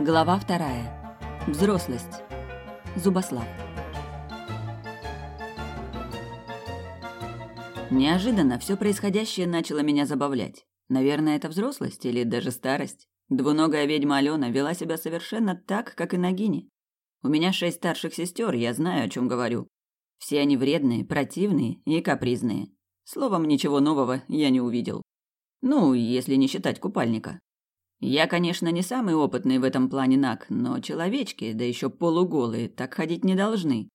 Глава вторая. Взрослость. Зубослав. Неожиданно все происходящее начало меня забавлять. Наверное, это взрослость или даже старость. Двуногая ведьма Алена вела себя совершенно так, как и Нагини. У меня шесть старших сестер, я знаю, о чем говорю. Все они вредные, противные и капризные. Словом, ничего нового я не увидел. Ну, если не считать купальника. Я, конечно, не самый опытный в этом плане наг, но человечки, да еще полуголые, так ходить не должны.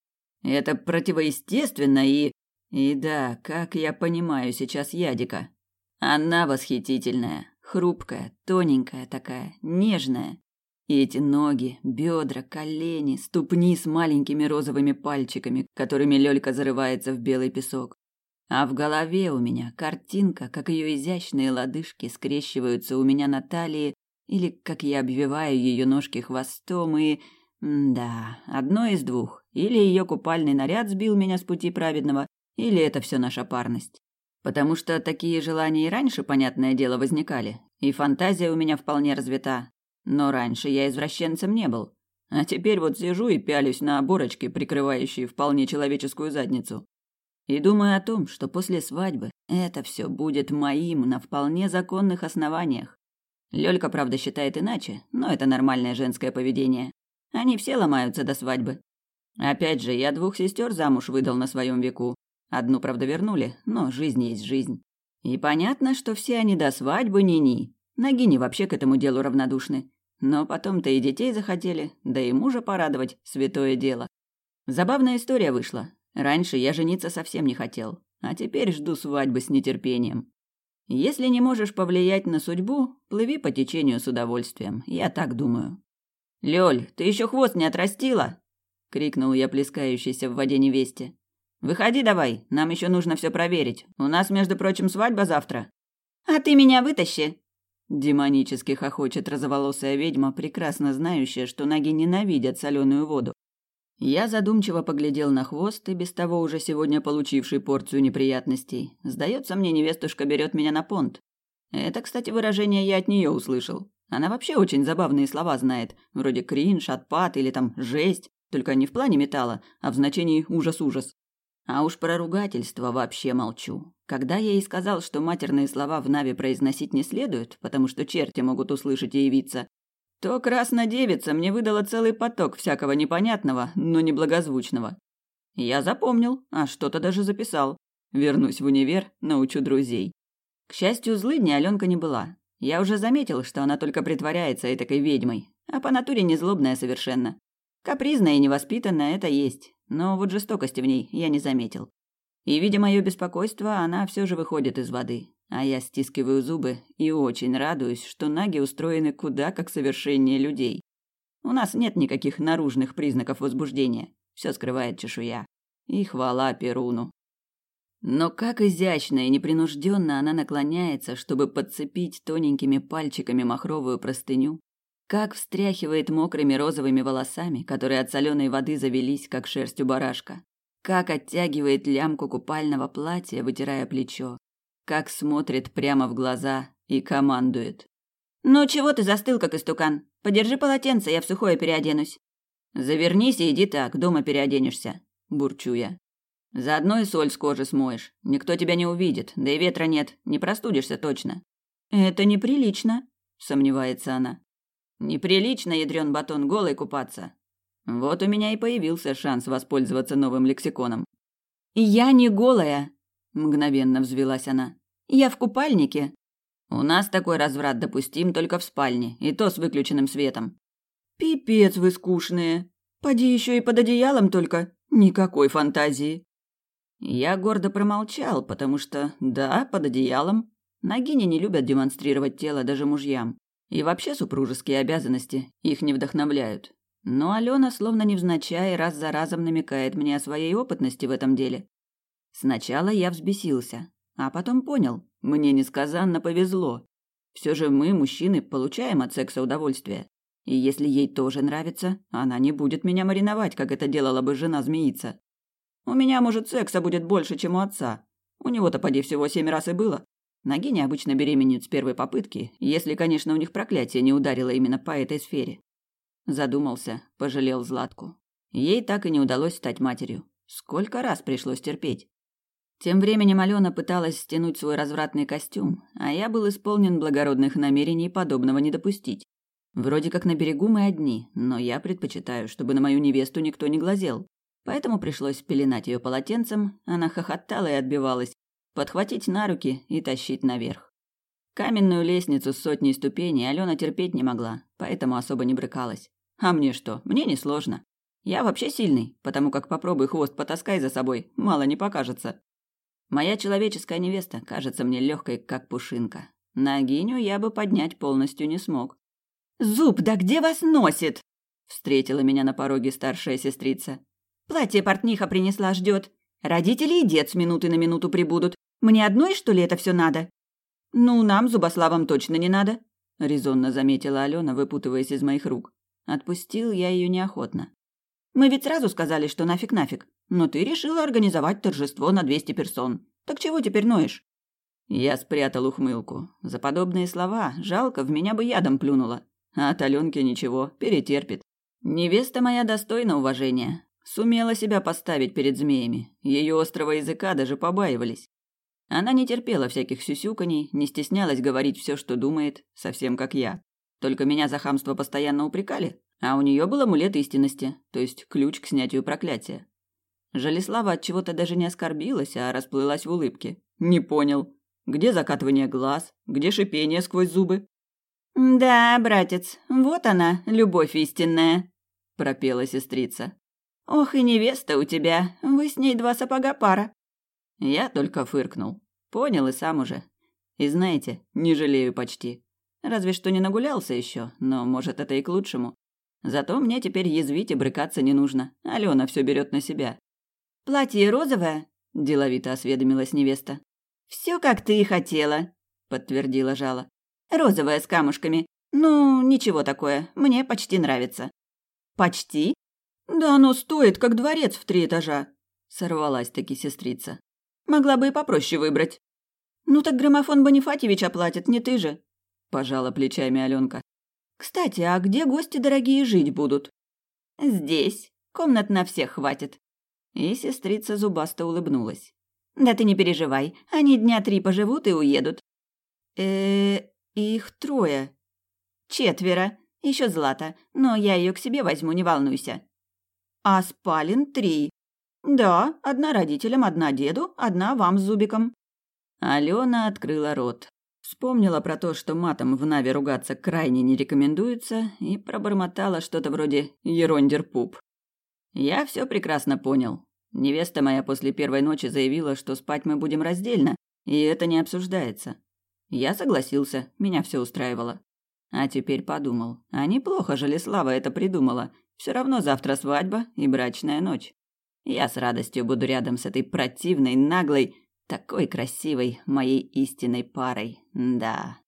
Это противоестественно и... И да, как я понимаю сейчас Ядика. Она восхитительная, хрупкая, тоненькая такая, нежная. И эти ноги, бедра, колени, ступни с маленькими розовыми пальчиками, которыми Лёлька зарывается в белый песок. А в голове у меня картинка, как ее изящные лодыжки скрещиваются у меня на талии, или как я обвиваю ее ножки хвостом и... да, одно из двух. Или ее купальный наряд сбил меня с пути праведного, или это все наша парность. Потому что такие желания и раньше, понятное дело, возникали, и фантазия у меня вполне развита. Но раньше я извращенцем не был. А теперь вот сижу и пялюсь на оборочки, прикрывающие вполне человеческую задницу. И думаю о том, что после свадьбы это все будет моим на вполне законных основаниях. Лёлька, правда, считает иначе, но это нормальное женское поведение. Они все ломаются до свадьбы. Опять же, я двух сестер замуж выдал на своем веку. Одну, правда, вернули, но жизнь есть жизнь. И понятно, что все они до свадьбы ни-ни. Нагини вообще к этому делу равнодушны. Но потом-то и детей захотели, да и мужа порадовать, святое дело. Забавная история вышла. Раньше я жениться совсем не хотел, а теперь жду свадьбы с нетерпением. Если не можешь повлиять на судьбу, плыви по течению с удовольствием, я так думаю. «Лёль, ты еще хвост не отрастила?» — крикнул я плескающейся в воде невесте. «Выходи давай, нам еще нужно все проверить. У нас, между прочим, свадьба завтра». «А ты меня вытащи!» Демонически хохочет розоволосая ведьма, прекрасно знающая, что ноги ненавидят соленую воду. Я задумчиво поглядел на хвост и без того уже сегодня получивший порцию неприятностей. Сдается мне, невестушка берет меня на понт. Это, кстати, выражение я от нее услышал. Она вообще очень забавные слова знает, вроде кринж, отпад или там жесть, только не в плане металла, а в значении ужас-ужас. А уж про ругательство вообще молчу. Когда я ей сказал, что матерные слова в Наве произносить не следует, потому что черти могут услышать и явиться, то краснодевица мне выдала целый поток всякого непонятного, но неблагозвучного. Я запомнил, а что-то даже записал. Вернусь в универ, научу друзей. К счастью, злыдней Аленка не была. Я уже заметил, что она только притворяется этакой ведьмой, а по натуре не злобная совершенно. Капризная и невоспитанная это есть, но вот жестокости в ней я не заметил. И, видя мое беспокойство, она все же выходит из воды. А я стискиваю зубы и очень радуюсь, что наги устроены куда как совершеннее людей. У нас нет никаких наружных признаков возбуждения. Все скрывает чешуя. И хвала Перуну. Но как изящно и непринужденно она наклоняется, чтобы подцепить тоненькими пальчиками махровую простыню, как встряхивает мокрыми розовыми волосами, которые от соленой воды завелись, как шерстью барашка, как оттягивает лямку купального платья, вытирая плечо, как смотрит прямо в глаза и командует. «Ну чего ты застыл, как истукан? Подержи полотенце, я в сухое переоденусь». «Завернись и иди так, дома переоденешься», – бурчу я. «Заодно и соль с кожи смоешь. Никто тебя не увидит, да и ветра нет, не простудишься точно». «Это неприлично», – сомневается она. «Неприлично, ядрен батон, голой купаться». Вот у меня и появился шанс воспользоваться новым лексиконом. «Я не голая», – мгновенно взвелась она. Я в купальнике. У нас такой разврат допустим только в спальне, и то с выключенным светом. Пипец вы скучные. Поди еще и под одеялом только. Никакой фантазии. Я гордо промолчал, потому что, да, под одеялом. Нагини не любят демонстрировать тело даже мужьям. И вообще супружеские обязанности их не вдохновляют. Но Алена словно невзначай раз за разом намекает мне о своей опытности в этом деле. Сначала я взбесился, а потом понял, мне несказанно повезло. Все же мы, мужчины, получаем от секса удовольствие. И если ей тоже нравится, она не будет меня мариновать, как это делала бы жена-змеица. У меня, может, секса будет больше, чем у отца. У него-то, поди, всего семь раз и было. Ноги необычно беременеют с первой попытки, если, конечно, у них проклятие не ударило именно по этой сфере. Задумался, пожалел Златку. Ей так и не удалось стать матерью. Сколько раз пришлось терпеть. Тем временем Алена пыталась стянуть свой развратный костюм, а я был исполнен благородных намерений подобного не допустить. Вроде как на берегу мы одни, но я предпочитаю, чтобы на мою невесту никто не глазел. Поэтому пришлось пеленать ее полотенцем, она хохотала и отбивалась, подхватить на руки и тащить наверх. Каменную лестницу с сотней ступеней Алена терпеть не могла, поэтому особо не брыкалась. А мне что? Мне несложно. Я вообще сильный, потому как попробуй хвост потаскай за собой, мало не покажется. Моя человеческая невеста кажется мне легкой, как пушинка. Нагиню я бы поднять полностью не смог. «Зуб, да где вас носит?» Встретила меня на пороге старшая сестрица. «Платье портниха принесла, ждет. Родители и дед с минуты на минуту прибудут. Мне одной, что ли, это все надо?» «Ну, нам, зубославам, точно не надо», — резонно заметила Алена, выпутываясь из моих рук. Отпустил я ее неохотно. «Мы ведь сразу сказали, что нафиг-нафиг. Но ты решила организовать торжество на двести персон. Так чего теперь ноешь?» Я спрятал ухмылку. За подобные слова жалко, в меня бы ядом плюнула. А от Аленки ничего, перетерпит. Невеста моя достойна уважения. Сумела себя поставить перед змеями. Ее острого языка даже побаивались. Она не терпела всяких сюсюканий, не стеснялась говорить все, что думает, совсем как я. Только меня за хамство постоянно упрекали, а у нее был амулет истинности, то есть ключ к снятию проклятия. Жалислава от чего-то даже не оскорбилась, а расплылась в улыбке. Не понял, где закатывание глаз, где шипение сквозь зубы? «Да, братец, вот она, любовь истинная», — пропела сестрица. «Ох и невеста у тебя, вы с ней два сапога пара». Я только фыркнул. Понял и сам уже. И знаете, не жалею почти. Разве что не нагулялся еще, но, может, это и к лучшему. Зато мне теперь язвить и брыкаться не нужно. Алена все берет на себя. «Платье розовое?» – деловито осведомилась невеста. «Все, как ты и хотела», – подтвердила Жала. Розовая с камушками. Ну, ничего такое, мне почти нравится». «Почти?» «Да оно стоит, как дворец в три этажа», — сорвалась таки сестрица. «Могла бы и попроще выбрать». «Ну так граммофон Бонифатьевич оплатит, не ты же», — пожала плечами Аленка. «Кстати, а где гости дорогие жить будут?» «Здесь. Комнат на всех хватит». И сестрица зубасто улыбнулась. «Да ты не переживай, они дня три поживут и уедут». «Э, их трое. Четверо. Еще Злата, но я ее к себе возьму, не волнуйся. А спален три. Да, одна родителям, одна деду, одна вам с Зубиком. Алена открыла рот. Вспомнила про то, что матом в Наве ругаться крайне не рекомендуется, и пробормотала что-то вроде «ерондер-пуп». Я все прекрасно понял. Невеста моя после первой ночи заявила, что спать мы будем раздельно, и это не обсуждается. Я согласился, меня все устраивало. А теперь подумал, а неплохо же Леслава это придумала. Все равно завтра свадьба и брачная ночь. Я с радостью буду рядом с этой противной, наглой, такой красивой моей истинной парой. Да.